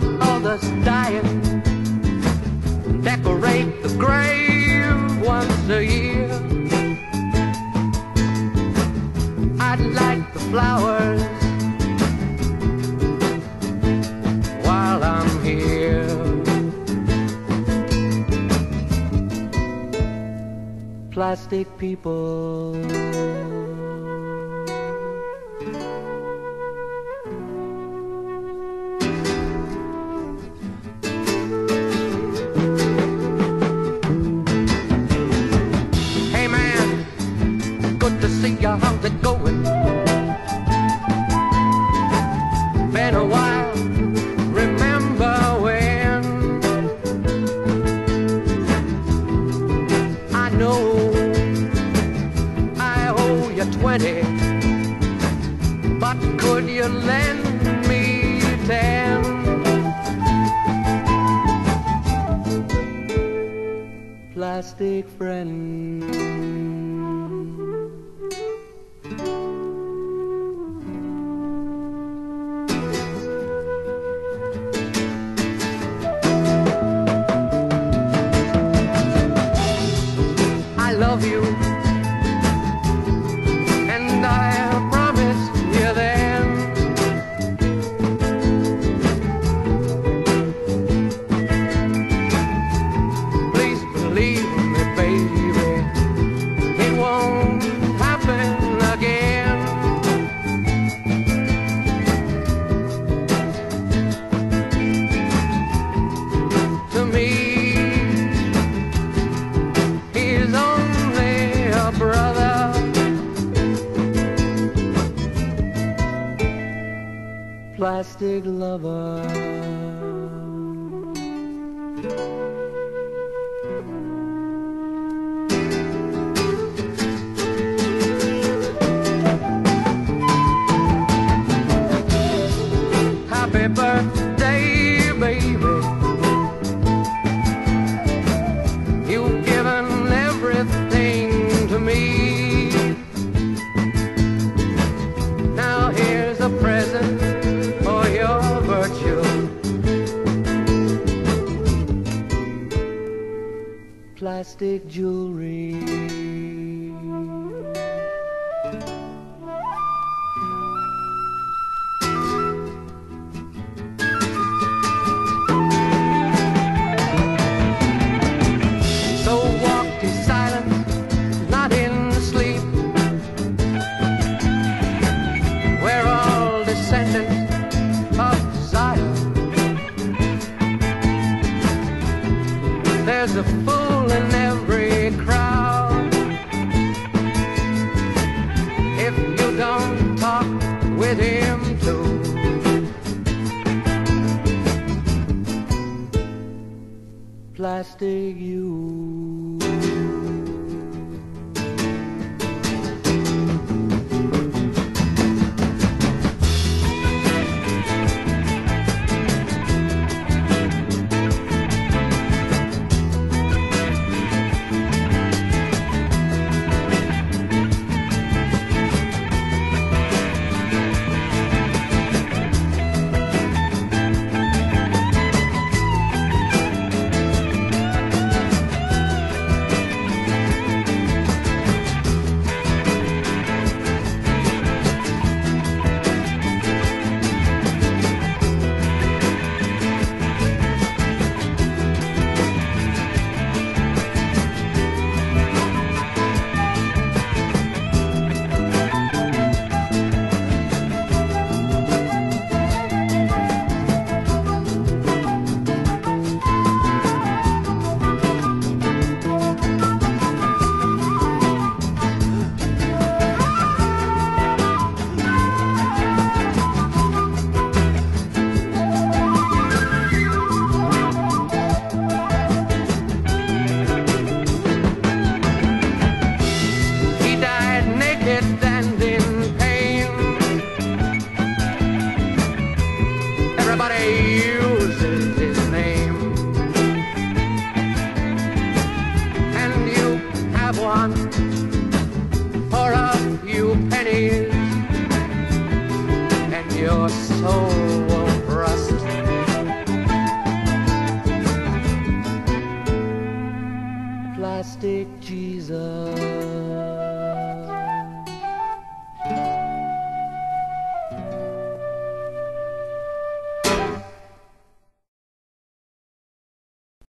help others dying, decorate the grave once a year. I'd like the flowers while I'm here. Plastic people. know I owe you twenty, but could you lend me ten? Plastic friend. you. plastic lover. Happy birthday. plastic jewelry. plastic you. want for a few pennies, and your soul won't rust. Plastic Jesus.